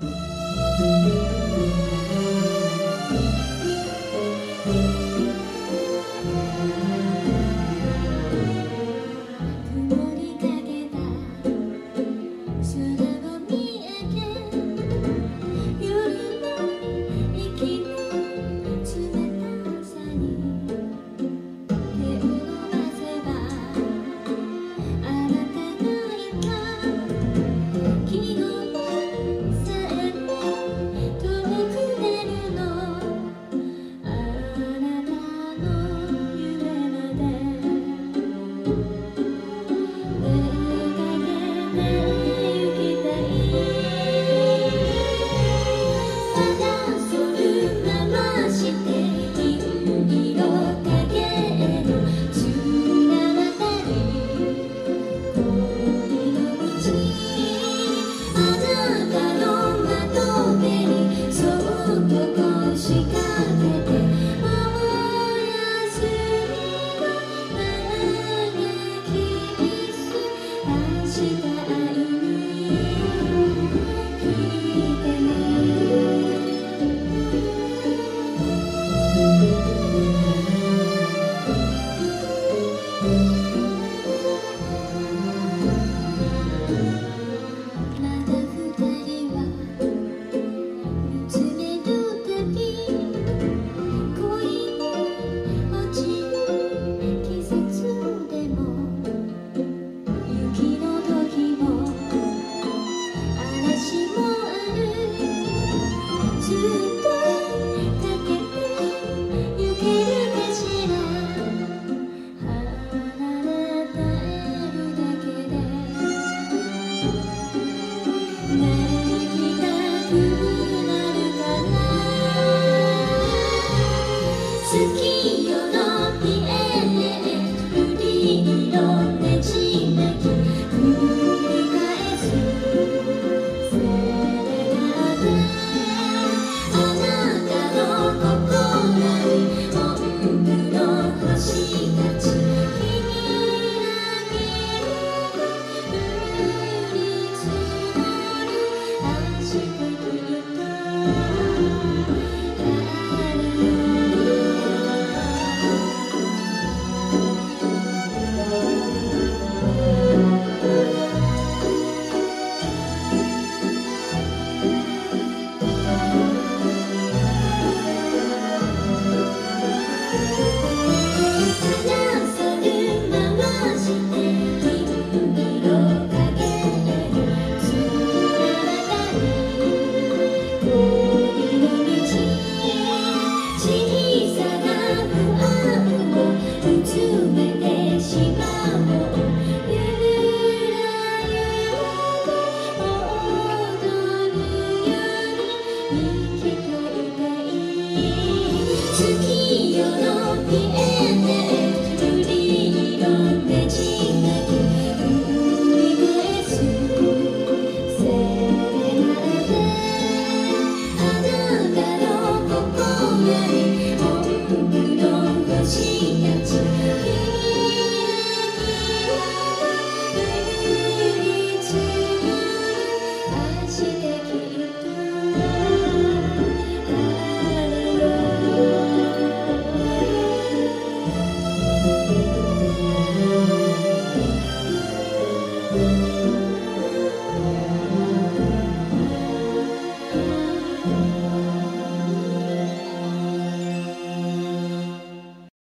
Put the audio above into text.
you you. the end.